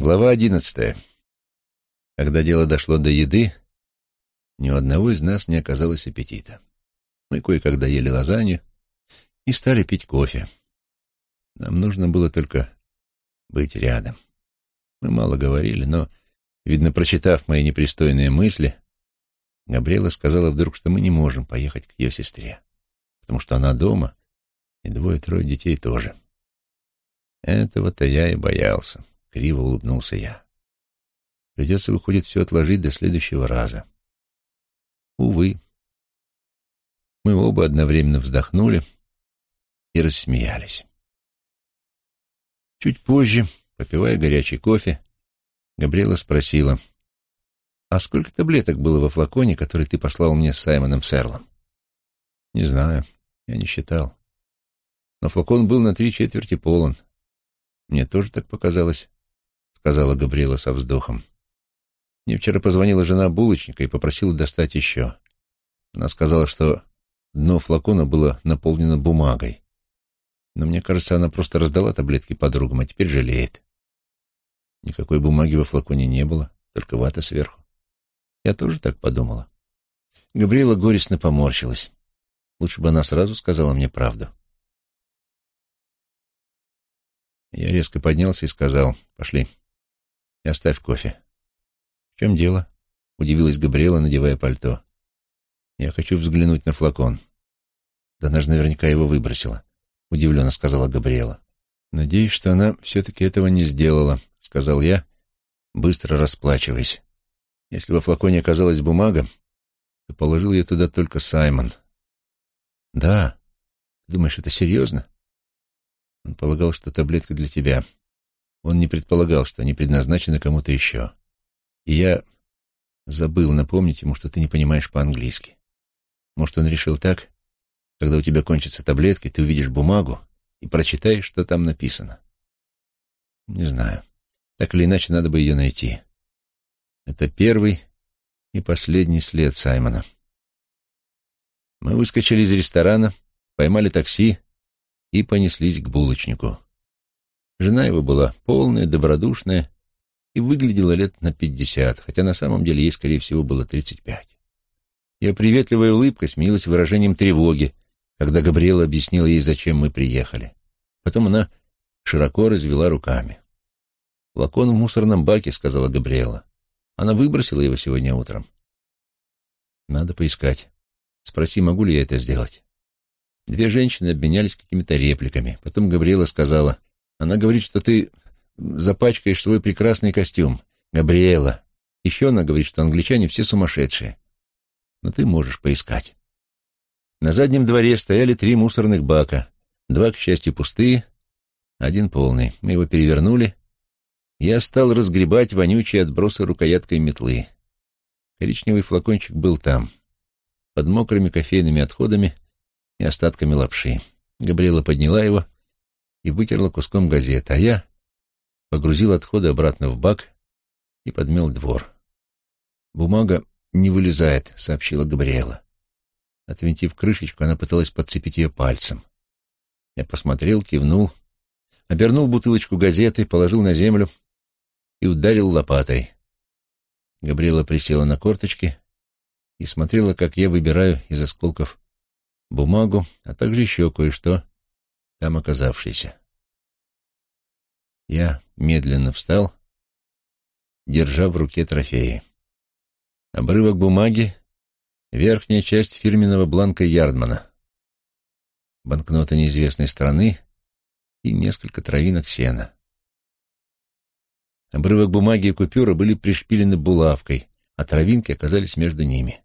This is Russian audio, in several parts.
Глава одиннадцатая. Когда дело дошло до еды, ни у одного из нас не оказалось аппетита. Мы кое-когда ели лазанью и стали пить кофе. Нам нужно было только быть рядом. Мы мало говорили, но, видно, прочитав мои непристойные мысли, Габриэла сказала вдруг, что мы не можем поехать к ее сестре, потому что она дома, и двое-трое детей тоже. Этого-то я и боялся. Криво улыбнулся я. Придется, выходит, все отложить до следующего раза. Увы. Мы оба одновременно вздохнули и рассмеялись. Чуть позже, попивая горячий кофе, Габриэла спросила, «А сколько таблеток было во флаконе, который ты послал мне с Саймоном Серлом?» «Не знаю, я не считал. Но флакон был на три четверти полон. Мне тоже так показалось сказала Габриэла со вздохом. Мне вчера позвонила жена булочника и попросила достать еще. Она сказала, что дно флакона было наполнено бумагой. Но мне кажется, она просто раздала таблетки подругам, а теперь жалеет. Никакой бумаги во флаконе не было, только вата сверху. Я тоже так подумала. Габриэла горестно поморщилась. Лучше бы она сразу сказала мне правду. Я резко поднялся и сказал, пошли и оставь кофе. — В чем дело? — удивилась Габриэла, надевая пальто. — Я хочу взглянуть на флакон. — Да она же наверняка его выбросила, — удивленно сказала Габриэла. — Надеюсь, что она все-таки этого не сделала, — сказал я, быстро расплачиваясь. Если во флаконе оказалась бумага, то положил ее туда только Саймон. — Да. Думаешь, это серьезно? Он полагал, что таблетка для тебя. Он не предполагал, что они предназначены кому-то еще. И я забыл напомнить ему, что ты не понимаешь по-английски. Может, он решил так, когда у тебя кончатся таблетки, ты увидишь бумагу и прочитаешь, что там написано. Не знаю. Так или иначе, надо бы ее найти. Это первый и последний след Саймона. Мы выскочили из ресторана, поймали такси и понеслись к булочнику. Жена его была полная, добродушная и выглядела лет на пятьдесят, хотя на самом деле ей, скорее всего, было тридцать пять. Ее приветливая улыбка сменилась выражением тревоги, когда Габриэла объяснила ей, зачем мы приехали. Потом она широко развела руками. «Флакон в мусорном баке», — сказала Габриэла. «Она выбросила его сегодня утром». «Надо поискать. Спроси, могу ли я это сделать». Две женщины обменялись какими-то репликами. Потом Габриэла сказала, она говорит, что ты запачкаешь свой прекрасный костюм. Габриэла. Еще она говорит, что англичане все сумасшедшие. Но ты можешь поискать. На заднем дворе стояли три мусорных бака. Два, к счастью, пустые, один полный. Мы его перевернули. Я стал разгребать вонючие отбросы рукояткой метлы. Коричневый флакончик был там, под мокрыми кофейными отходами и остатками лапши. Габриэла подняла его — и вытерла куском газеты, а я погрузил отходы обратно в бак и подмел двор. «Бумага не вылезает», — сообщила Габриэла. Отвинтив крышечку, она пыталась подцепить ее пальцем. Я посмотрел, кивнул, обернул бутылочку газеты, положил на землю и ударил лопатой. Габриэла присела на корточки и смотрела, как я выбираю из осколков бумагу, а также еще кое-что, там оказавшийся. Я медленно встал, держа в руке трофеи. Обрывок бумаги, верхняя часть фирменного бланка Ярдмана, банкнота неизвестной страны и несколько травинок сена. Обрывок бумаги и купюра были пришпилены булавкой, а травинки оказались между ними.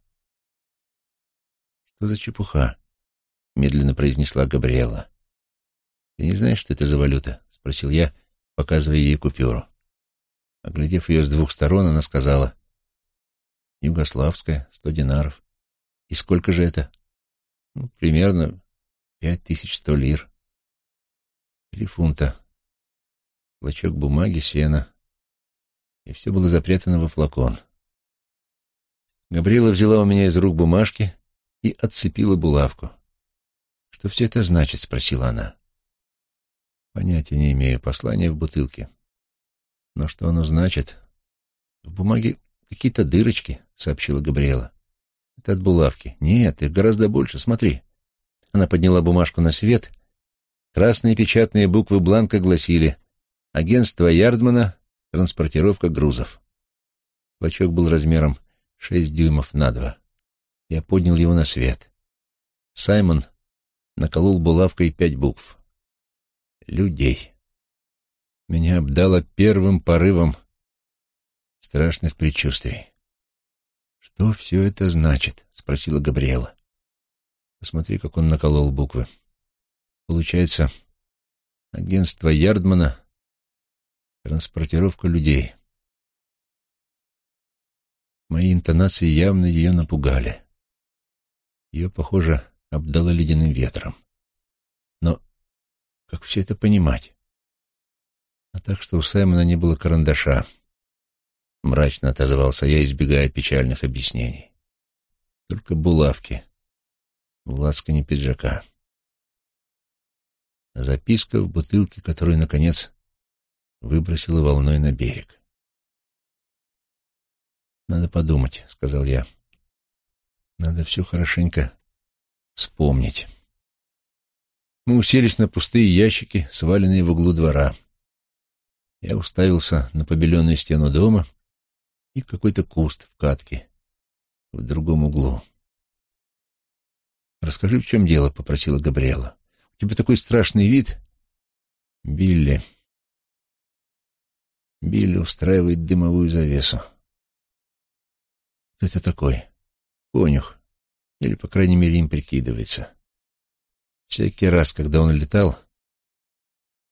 «Что за чепуха?» — медленно произнесла Габриэла. «Ты не знаешь, что это за валюта?» — спросил я, показывая ей купюру. Оглядев ее с двух сторон, она сказала, «Югославская, сто динаров. И сколько же это?» ну, «Примерно пять тысяч сто лир. Три фунта. Клочок бумаги, сена. И все было запрятано во флакон. Габриэла взяла у меня из рук бумажки и отцепила булавку. «Что все это значит?» — спросила она. Понятия не имею. Послание в бутылке. Но что оно значит? В бумаге какие-то дырочки, сообщила Габриэла. Это от булавки. Нет, их гораздо больше, смотри. Она подняла бумажку на свет. Красные печатные буквы бланка гласили «Агентство Ярдмана. Транспортировка грузов». Клочок был размером шесть дюймов на два. Я поднял его на свет. Саймон наколол булавкой пять букв. Людей. Меня обдало первым порывом страшных предчувствий. «Что все это значит?» — спросила Габриэла. «Посмотри, как он наколол буквы. Получается, агентство Ярдмана — транспортировка людей». Мои интонации явно ее напугали. Ее, похоже, обдало ледяным ветром. Но как все это понимать? А так что у Саймона не было карандаша. Мрачно отозвался я, избегая печальных объяснений. Только булавки в лацкане пиджака. Записка в бутылке, которую, наконец, выбросила волной на берег. «Надо подумать», — сказал я. «Надо все хорошенько вспомнить». Мы уселись на пустые ящики, сваленные в углу двора. Я уставился на побеленную стену дома и какой-то куст в катке в другом углу. «Расскажи, в чем дело», — попросила Габриэла. «У тебя такой страшный вид». «Билли». Билли устраивает дымовую завесу. Кто это такой? Конюх. Или, по крайней мере, им прикидывается. Всякий раз, когда он летал,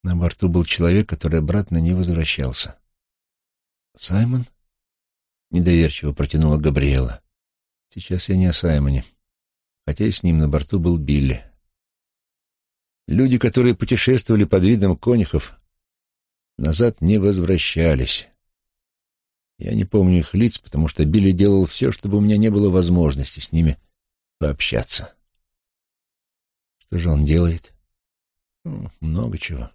на борту был человек, который обратно не возвращался. «Саймон?» — недоверчиво протянула Габриэла. «Сейчас я не о Саймоне, хотя и с ним на борту был Билли. Люди, которые путешествовали под видом конюхов, назад не возвращались. Я не помню их лиц, потому что Билли делал все, чтобы у меня не было возможности с ними пообщаться. Что же он делает? Ну, много чего.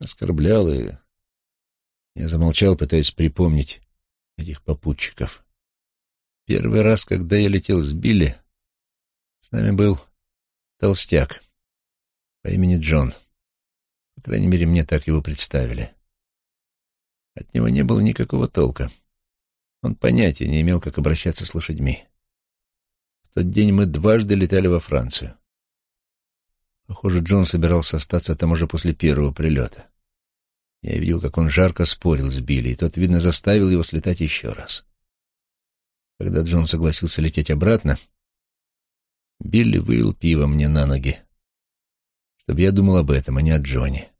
Оскорблял, и я замолчал, пытаясь припомнить этих попутчиков. Первый раз, когда я летел с Билли, с нами был толстяк по имени Джон. По крайней мере, мне так его представили. От него не было никакого толка. Он понятия не имел, как обращаться с лошадьми. В тот день мы дважды летали во Францию. Похоже, Джон собирался остаться там уже после первого прилета. Я видел, как он жарко спорил с Билли, и тот, видно, заставил его слетать еще раз. Когда Джон согласился лететь обратно, Билли вылил пиво мне на ноги, чтобы я думал об этом, а не о Джоне.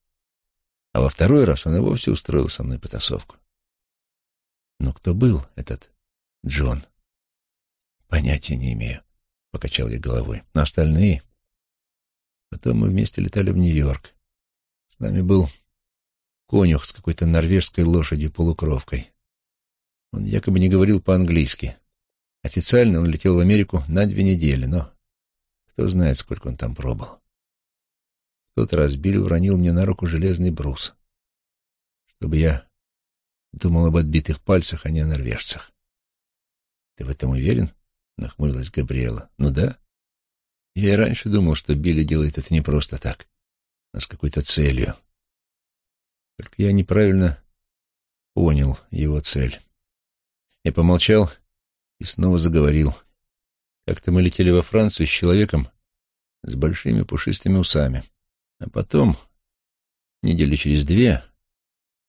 А во второй раз он и вовсе устроил со мной потасовку. Но кто был этот Джон? Понятия не имею, — покачал я головой. Но остальные... Потом мы вместе летали в Нью-Йорк. С нами был конюх с какой-то норвежской лошадью-полукровкой. Он якобы не говорил по-английски. Официально он летел в Америку на две недели, но кто знает, сколько он там пробыл. В тот раз Билли уронил мне на руку железный брус, чтобы я думал об отбитых пальцах, а не о норвежцах. — Ты в этом уверен? — нахмурилась Габриэла. — Ну да. Я и раньше думал, что Билли делает это не просто так, а с какой-то целью. Только я неправильно понял его цель. Я помолчал и снова заговорил. Как-то мы летели во Францию с человеком с большими пушистыми усами. А потом, недели через две,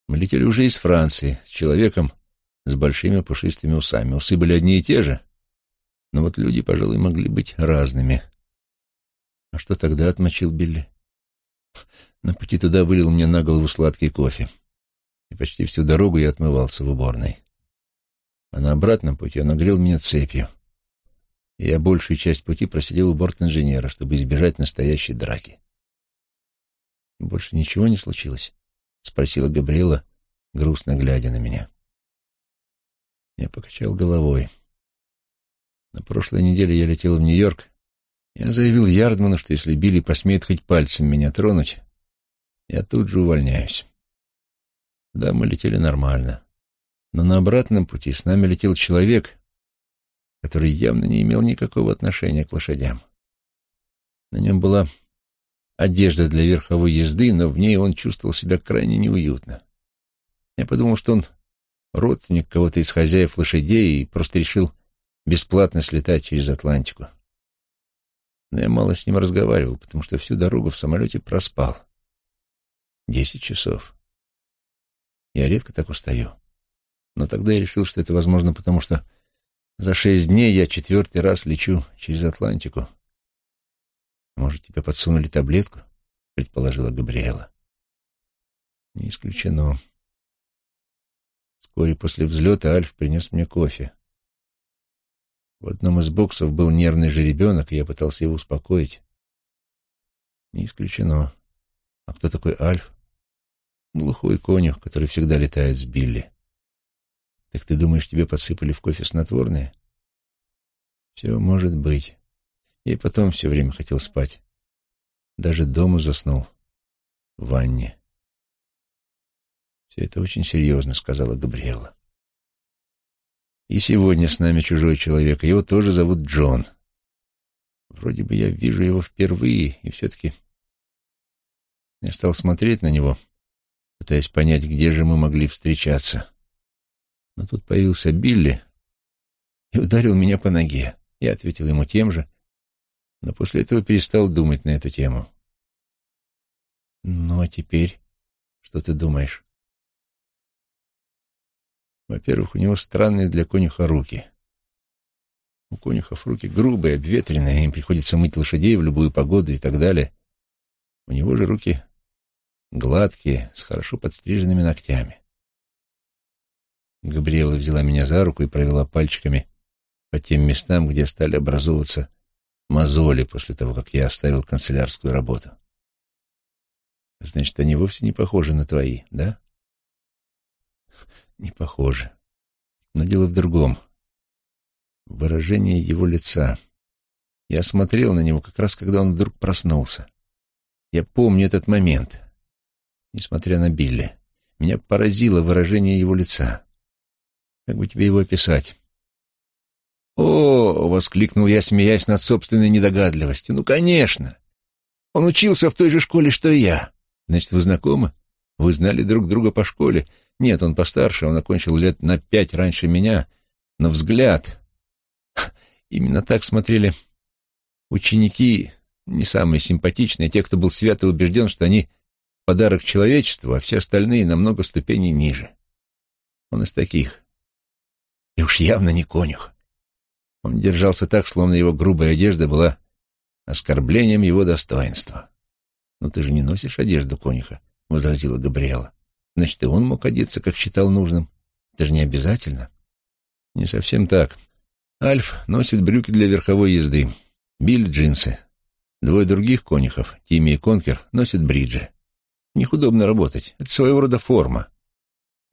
мы летели уже из Франции с человеком с большими пушистыми усами. Усы были одни и те же, но вот люди, пожалуй, могли быть разными. А что тогда отмочил Билли? На пути туда вылил мне на голову сладкий кофе. И почти всю дорогу я отмывался в уборной. А на обратном пути он огрел меня цепью. И я большую часть пути просидел у борт-инженера, чтобы избежать настоящей драки. «Больше ничего не случилось?» — спросила Габриэла, грустно глядя на меня. Я покачал головой. На прошлой неделе я летел в Нью-Йорк. Я заявил Ярдману, что если Билли посмеет хоть пальцем меня тронуть, я тут же увольняюсь. Да, мы летели нормально. Но на обратном пути с нами летел человек, который явно не имел никакого отношения к лошадям. На нем была одежда для верховой езды, но в ней он чувствовал себя крайне неуютно. Я подумал, что он родственник кого-то из хозяев лошадей и просто решил бесплатно слетать через Атлантику. Но я мало с ним разговаривал, потому что всю дорогу в самолете проспал. Десять часов. Я редко так устаю. Но тогда я решил, что это возможно, потому что за шесть дней я четвертый раз лечу через Атлантику. Может, тебе подсунули таблетку? Предположила Габриэла. Не исключено. Вскоре после взлета Альф принес мне кофе. В одном из боксов был нервный жеребенок, и я пытался его успокоить. Не исключено. А кто такой Альф? Глухой конюх, который всегда летает с Билли. Так ты думаешь, тебе подсыпали в кофе снотворное? Все может быть. Я и потом все время хотел спать. Даже дома заснул. В ванне. Все это очень серьезно, сказала Габриэла. И сегодня с нами чужой человек. Его тоже зовут Джон. Вроде бы я вижу его впервые, и все-таки я стал смотреть на него, пытаясь понять, где же мы могли встречаться. Но тут появился Билли и ударил меня по ноге. Я ответил ему тем же, но после этого перестал думать на эту тему. Ну, а теперь что ты думаешь? Во-первых, у него странные для конюха руки. У конюхов руки грубые, обветренные, им приходится мыть лошадей в любую погоду и так далее. У него же руки гладкие, с хорошо подстриженными ногтями. Габриэла взяла меня за руку и провела пальчиками по тем местам, где стали образовываться мозоли после того, как я оставил канцелярскую работу. Значит, они вовсе не похожи на твои, да? Не похожи. Но дело в другом. Выражение его лица. Я смотрел на него как раз, когда он вдруг проснулся. Я помню этот момент. Несмотря на Билли, меня поразило выражение его лица. Как бы тебе его описать? «О!» — воскликнул я, смеясь над собственной недогадливостью. «Ну, конечно! Он учился в той же школе, что и я. Значит, вы знакомы? Вы знали друг друга по школе? Нет, он постарше, он окончил лет на пять раньше меня, но взгляд... Именно так смотрели ученики, не самые симпатичные, те, кто был свято убежден, что они подарок человечеству, а все остальные намного ступеней ниже. Он из таких. И уж явно не конюх. Он держался так, словно его грубая одежда была оскорблением его достоинства. «Но ты же не носишь одежду конюха», — возразила Габриэла. «Значит, и он мог одеться, как считал нужным. Это же не обязательно». «Не совсем так. Альф носит брюки для верховой езды, Билли — джинсы. Двое других конюхов, Тимми и Конкер, носят бриджи. В них удобно работать. Это своего рода форма.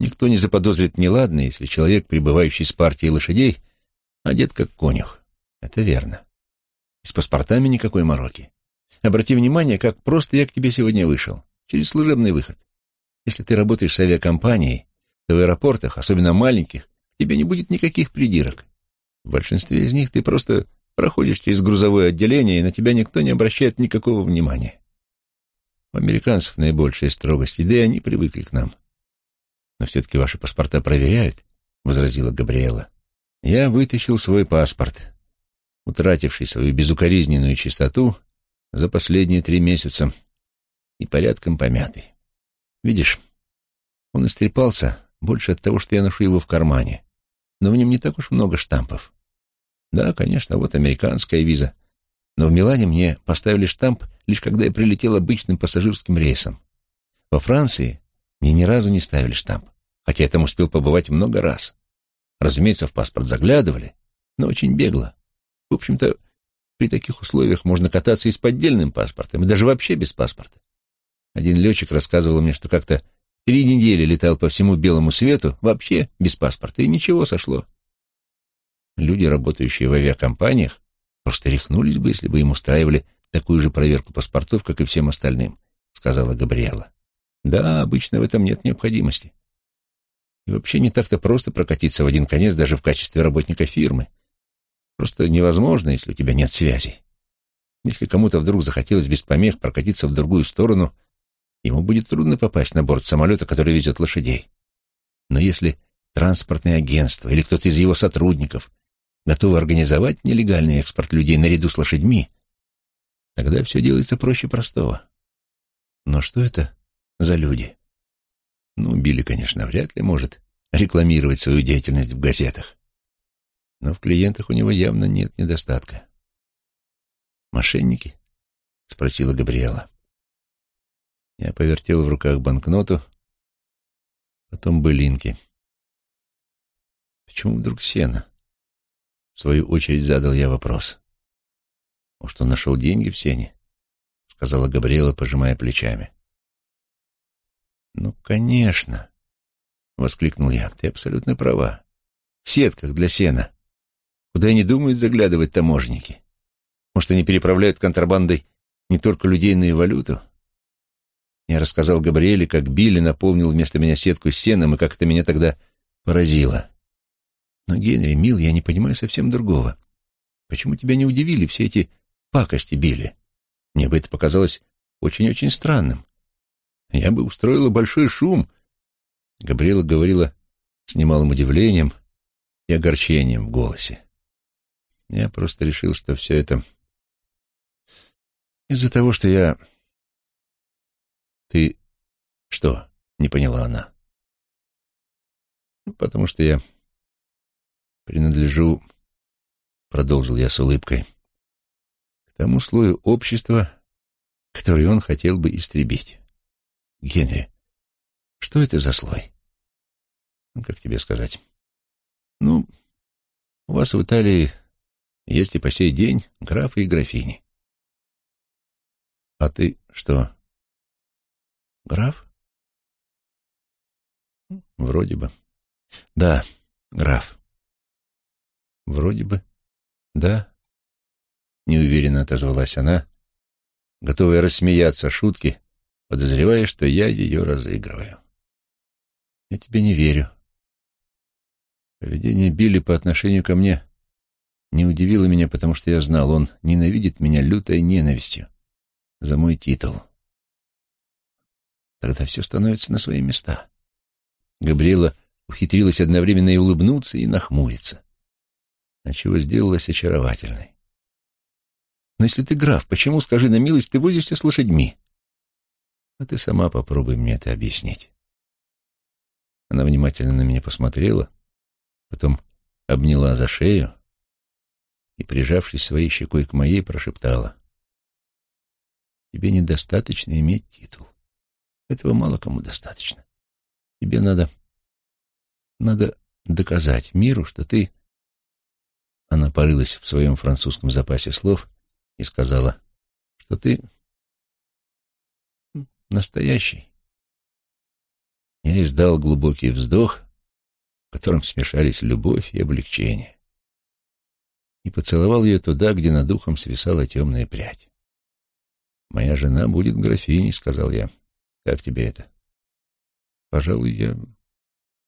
Никто не заподозрит неладно, если человек, пребывающий с партией лошадей, одет как конюх. Это верно. И с паспортами никакой мороки. Обрати внимание, как просто я к тебе сегодня вышел. Через служебный выход. Если ты работаешь с авиакомпанией, то в аэропортах, особенно маленьких, тебе не будет никаких придирок. В большинстве из них ты просто проходишь через грузовое отделение, и на тебя никто не обращает никакого внимания. У американцев наибольшая строгость, да и они привыкли к нам. Но все-таки ваши паспорта проверяют, — возразила Габриэла. Я вытащил свой паспорт, утративший свою безукоризненную чистоту за последние три месяца и порядком помятый. Видишь, он истрепался больше от того, что я ношу его в кармане, но в нем не так уж много штампов. Да, конечно, вот американская виза, но в Милане мне поставили штамп лишь когда я прилетел обычным пассажирским рейсом. Во Франции мне ни разу не ставили штамп, хотя я там успел побывать много раз. Разумеется, в паспорт заглядывали, но очень бегло. В общем-то, при таких условиях можно кататься и с поддельным паспортом, и даже вообще без паспорта. Один летчик рассказывал мне, что как-то три недели летал по всему белому свету, вообще без паспорта, и ничего сошло. Люди, работающие в авиакомпаниях, просто рехнулись бы, если бы им устраивали такую же проверку паспортов, как и всем остальным, — сказала Габриэла. Да, обычно в этом нет необходимости. И вообще не так-то просто прокатиться в один конец даже в качестве работника фирмы. Просто невозможно, если у тебя нет связей. Если кому-то вдруг захотелось без помех прокатиться в другую сторону, ему будет трудно попасть на борт самолета, который везет лошадей. Но если транспортное агентство или кто-то из его сотрудников готовы организовать нелегальный экспорт людей наряду с лошадьми, тогда все делается проще простого. Но что это за люди? Ну, Билли, конечно, вряд ли может рекламировать свою деятельность в газетах. Но в клиентах у него явно нет недостатка. «Мошенники?» — спросила Габриэла. Я повертел в руках банкноту, потом былинки. Почему вдруг сено? В свою очередь задал я вопрос. Может, он нашел деньги в сене? Сказала Габриэла, пожимая плечами. Ну, конечно, воскликнул я. Ты абсолютно права. В сетках для сена. Куда не думают заглядывать таможенники. Может, они переправляют контрабандой не только людей, но и валюту? Я рассказал Габриэле, как Билли наполнил вместо меня сетку сеном, и как это меня тогда поразило. Но, Генри, мил, я не понимаю совсем другого. Почему тебя не удивили все эти пакости, Билли? Мне бы это показалось очень-очень странным. Я бы устроила большой шум. Габриэла говорила с немалым удивлением и огорчением в голосе. Я просто решил, что все это из-за того, что я «Ты что?» — не поняла она. «Потому что я принадлежу, — продолжил я с улыбкой, — к тому слою общества, который он хотел бы истребить. Генри, что это за слой? Ну, как тебе сказать? Ну, у вас в Италии есть и по сей день графы и графини. А ты что, Граф? Вроде бы. Да, граф. Вроде бы. Да. Неуверенно отозвалась она, готовая рассмеяться шутки, подозревая, что я ее разыгрываю. Я тебе не верю. Поведение Билли по отношению ко мне не удивило меня, потому что я знал, он ненавидит меня лютой ненавистью за мой титул. Тогда все становится на свои места. Габриэла ухитрилась одновременно и улыбнуться, и нахмуриться, отчего сделалась очаровательной. «Но если ты граф, почему, скажи на милость, ты возишься с лошадьми?» «А ты сама попробуй мне это объяснить». Она внимательно на меня посмотрела, потом обняла за шею и, прижавшись своей щекой к моей, прошептала. «Тебе недостаточно иметь титул. Этого мало кому достаточно. Тебе надо... Надо доказать миру, что ты... Она порылась в своем французском запасе слов и сказала, что ты настоящий. Я издал глубокий вздох, в котором смешались любовь и облегчение, и поцеловал ее туда, где над духом свисала темная прядь. «Моя жена будет графиней», — сказал я. Как тебе это? Пожалуй, я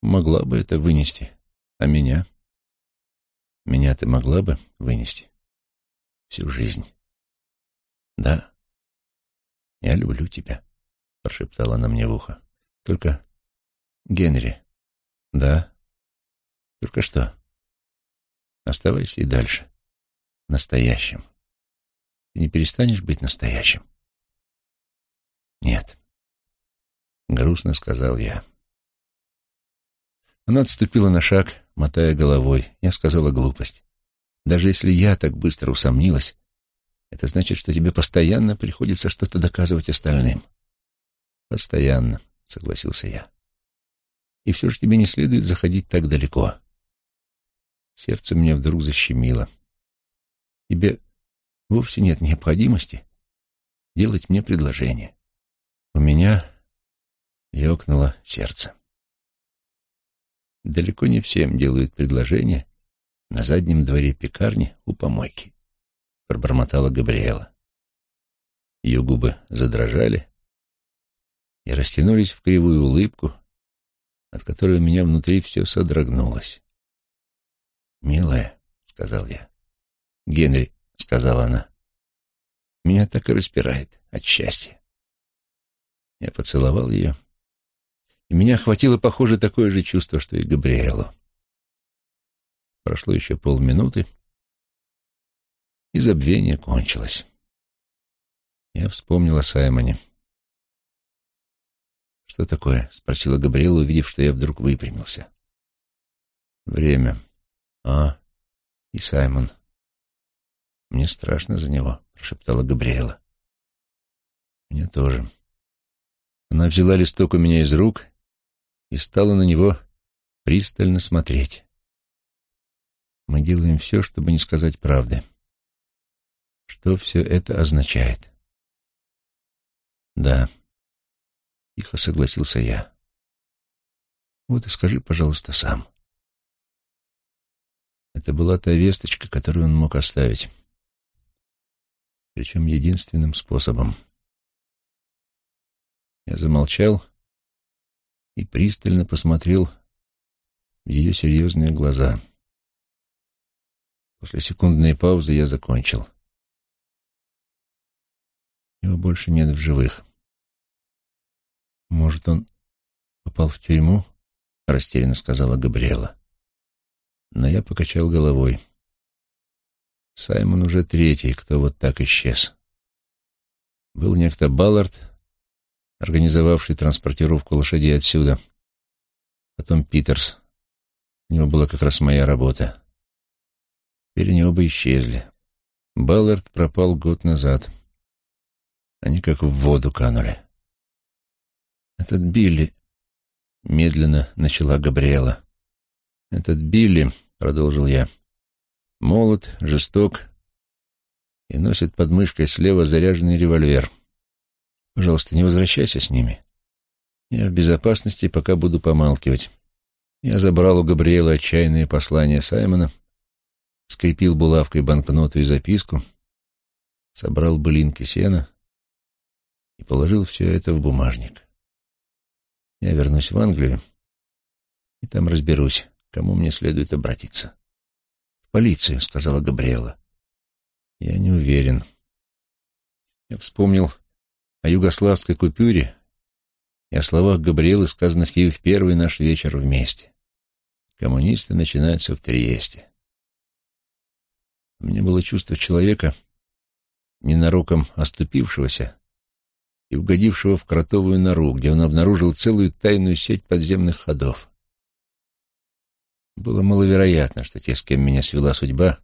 могла бы это вынести. А меня? Меня ты могла бы вынести всю жизнь. Да, я люблю тебя, прошептала она мне в ухо. Только, Генри, да, только что? Оставайся и дальше настоящим. Ты не перестанешь быть настоящим? Нет. Грустно сказал я. Она отступила на шаг, мотая головой. Я сказала глупость. Даже если я так быстро усомнилась, это значит, что тебе постоянно приходится что-то доказывать остальным. Постоянно, согласился я. И все же тебе не следует заходить так далеко. Сердце мне вдруг защемило. Тебе вовсе нет необходимости делать мне предложение. У меня ёкнуло сердце. Далеко не всем делают предложение на заднем дворе пекарни у помойки, пробормотала Габриэла. Ее губы задрожали и растянулись в кривую улыбку, от которой у меня внутри все содрогнулось. «Милая», — сказал я. «Генри», — сказала она, — «меня так и распирает от счастья». Я поцеловал ее, и меня охватило, похоже, такое же чувство, что и Габриэлу. Прошло еще полминуты, и забвение кончилось. Я вспомнил о Саймоне. «Что такое?» — спросила Габриэла, увидев, что я вдруг выпрямился. «Время. А, и Саймон. Мне страшно за него», — прошептала Габриэла. «Мне тоже». Она взяла листок у меня из рук и стала на него пристально смотреть. Мы делаем все, чтобы не сказать правды. Что все это означает? Да, тихо согласился я. Вот и скажи, пожалуйста, сам. Это была та весточка, которую он мог оставить. Причем единственным способом. Я замолчал и пристально посмотрел в ее серьезные глаза. После секундной паузы я закончил. Его больше нет в живых. Может, он попал в тюрьму? Растерянно сказала Габриэла. Но я покачал головой. Саймон уже третий, кто вот так исчез. Был некто Баллард, организовавший транспортировку лошадей отсюда. Потом Питерс. У него была как раз моя работа. Теперь они оба исчезли. Баллард пропал год назад. Они как в воду канули. «Этот Билли...» — медленно начала Габриэла. «Этот Билли...» — продолжил я. «Молод, жесток и носит под мышкой слева заряженный револьвер. Пожалуйста, не возвращайся с ними. Я в безопасности, пока буду помалкивать». Я забрал у Габриэла отчаянные послания Саймона, скрепил булавкой банкноту и записку, собрал былинки сена и положил все это в бумажник. Я вернусь в Англию и там разберусь, кому мне следует обратиться. — В полицию, — сказала Габриэла. — Я не уверен. Я вспомнил о югославской купюре и о словах Габриэлы, сказанных ею в первый наш вечер вместе. Коммунисты начинаются в Триесте. У меня было чувство человека, ненароком оступившегося и угодившего в кротовую нору, где он обнаружил целую тайную сеть подземных ходов. Было маловероятно, что те, с кем меня свела судьба,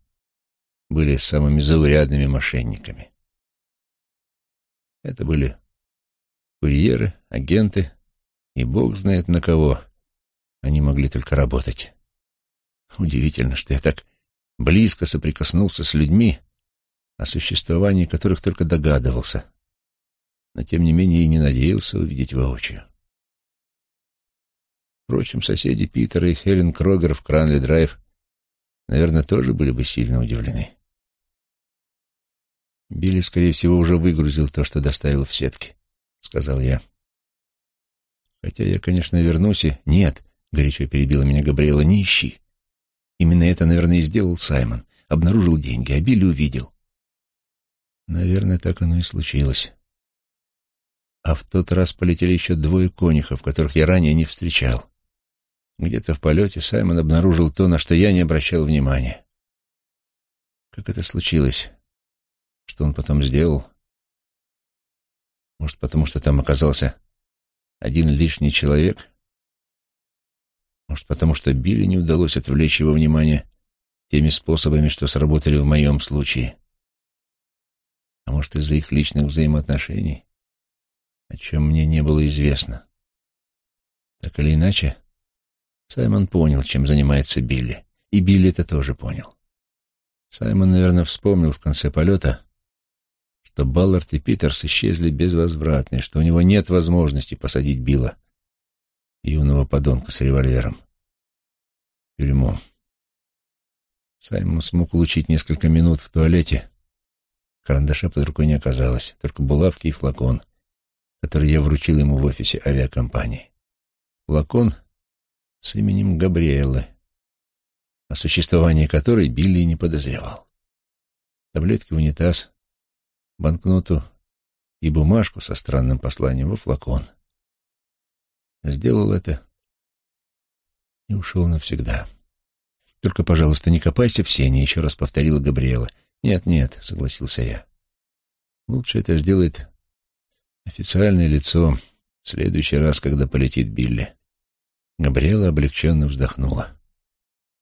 были самыми заурядными мошенниками. Это были курьеры, агенты, и бог знает на кого они могли только работать. Удивительно, что я так близко соприкоснулся с людьми, о существовании которых только догадывался но тем не менее и не надеялся увидеть воочию. Впрочем, соседи Питера и Хелен Крогер в Кранли-Драйв, наверное, тоже были бы сильно удивлены. Билли, скорее всего, уже выгрузил то, что доставил в сетке, — сказал я. Хотя я, конечно, вернусь и... Нет, — горячо перебила меня Габриэла, — не ищи. Именно это, наверное, и сделал Саймон. Обнаружил деньги, а Билли увидел. Наверное, так оно и случилось. А в тот раз полетели еще двое конюхов, которых я ранее не встречал. Где-то в полете Саймон обнаружил то, на что я не обращал внимания. Как это случилось? Что он потом сделал? Может, потому что там оказался один лишний человек? Может, потому что Билли не удалось отвлечь его внимание теми способами, что сработали в моем случае? А может, из-за их личных взаимоотношений? о чем мне не было известно. Так или иначе, Саймон понял, чем занимается Билли, и Билли это тоже понял. Саймон, наверное, вспомнил в конце полета, что Баллард и Питерс исчезли безвозвратно, что у него нет возможности посадить Билла, юного подонка с револьвером, в тюрьму. Саймон смог улучить несколько минут в туалете. Карандаша под рукой не оказалось, только булавки и флакон, который я вручил ему в офисе авиакомпании. Флакон с именем Габриэлы, о существовании которой Билли не подозревал. Таблетки в унитаз, банкноту и бумажку со странным посланием во флакон. Сделал это и ушел навсегда. «Только, пожалуйста, не копайся в сене», — еще раз повторила Габриэла. «Нет, нет», — согласился я. «Лучше это сделает официальное лицо в следующий раз, когда полетит Билли». Габриэла облегченно вздохнула.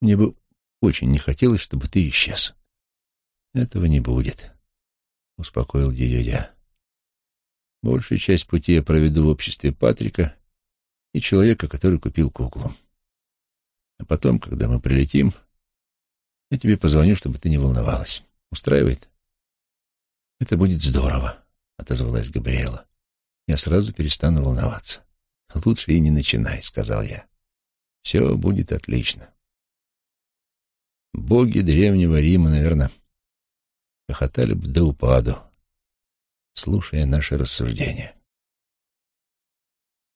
«Мне бы очень не хотелось, чтобы ты исчез». «Этого не будет», — успокоил ее я. «Большую часть пути я проведу в обществе Патрика и человека, который купил куклу. А потом, когда мы прилетим, я тебе позвоню, чтобы ты не волновалась. Устраивает? Это будет здорово, отозвалась Габриэла. Я сразу перестану волноваться. Лучше и не начинай, сказал я. Все будет отлично. Боги древнего Рима, наверное, хохотали бы до упаду, слушая наши рассуждения.